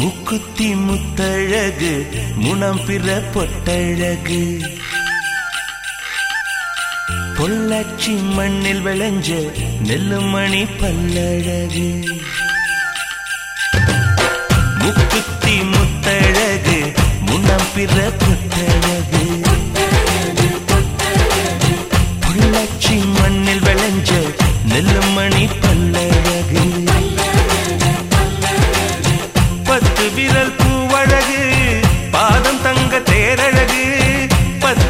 முக்குத்தி முத்தழகு முனம் பிற பொட்டழகு. பொள்ளாச்சி மண்ணில் விளைஞ்ச நெல்லுமணி பல்லழகு. முக்குத்தி முத்தழகு முனம் பிற பொட்டழகு. பொள்ளாச்சி மண்ணில் விளைஞ்ச நெல்லுமணி பல்லழகு.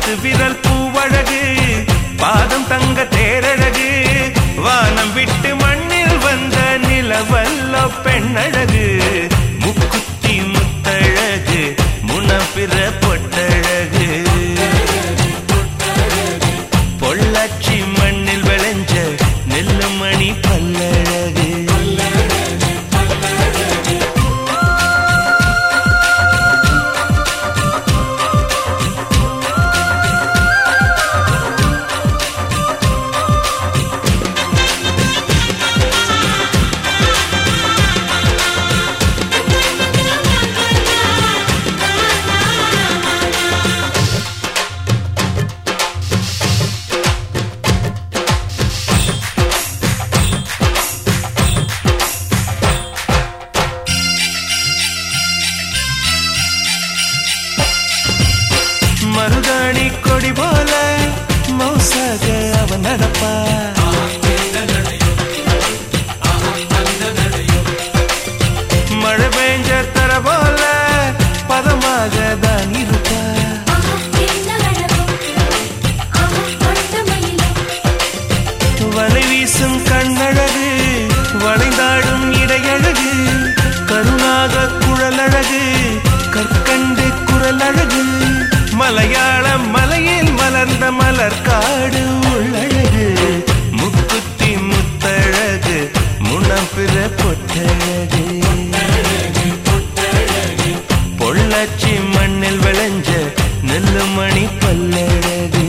பத்து விரல் பூவழகு பாதம் தங்க தேரழகு வானம் விட்டு மண்ணில் வந்த நிலவல்ல பெண்ணழகு. கொடி போல மௌசாக அவன் நடப்பான். மண்ணில் விளைஞ்ச நெல்லுமணி பல்லழகு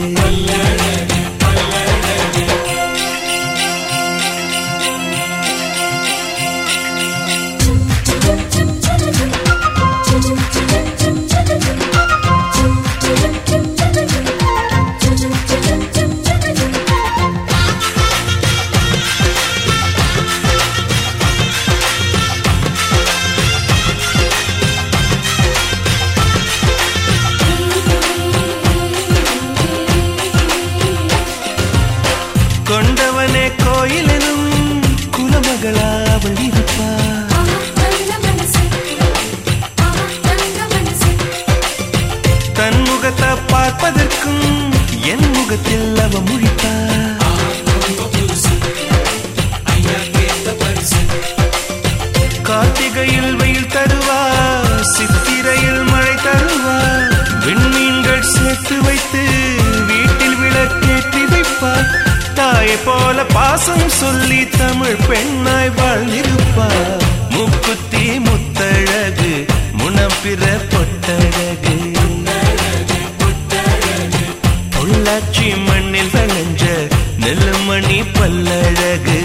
முகத்தை பார்ப்பதற்கும் என் முகத்தில் அவ முழிப்பா கார்த்திகையில் வெயில் தருவா சித்திரையில் மழை தருவா விண்மீன்கள் சேர்த்து வைத்து வீட்டில் விளக்கேற்றி வைப்பார். தாயை போல பாசம் சொல்லி தமிழ் பெண்ணாய் வாழ்ந்திருப்பார். முக்குத்தி முத்தழகு முனப்பிற பொட்டழகு. பொள்ளாச்சி மண்ணில் விளைஞ்ச நெல்லுமணி பல்லழகு.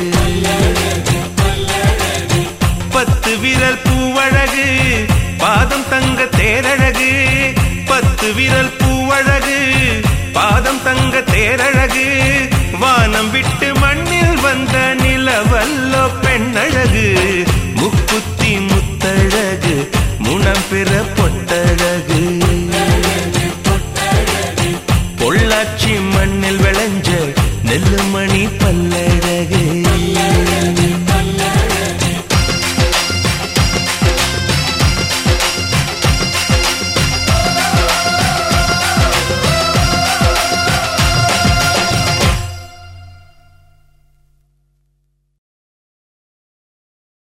பத்து விரல் பூவழகு பாதம் தங்க தேரழகு. பத்து விரல் பூவழகு பாதம் தங்க தேரழகு. வானம் விட்டு மண்ணில் வந்த நிலவல்லோ பெண்ணழகு. முக்குத்தி முத்தழகு முனம் பிற பொன்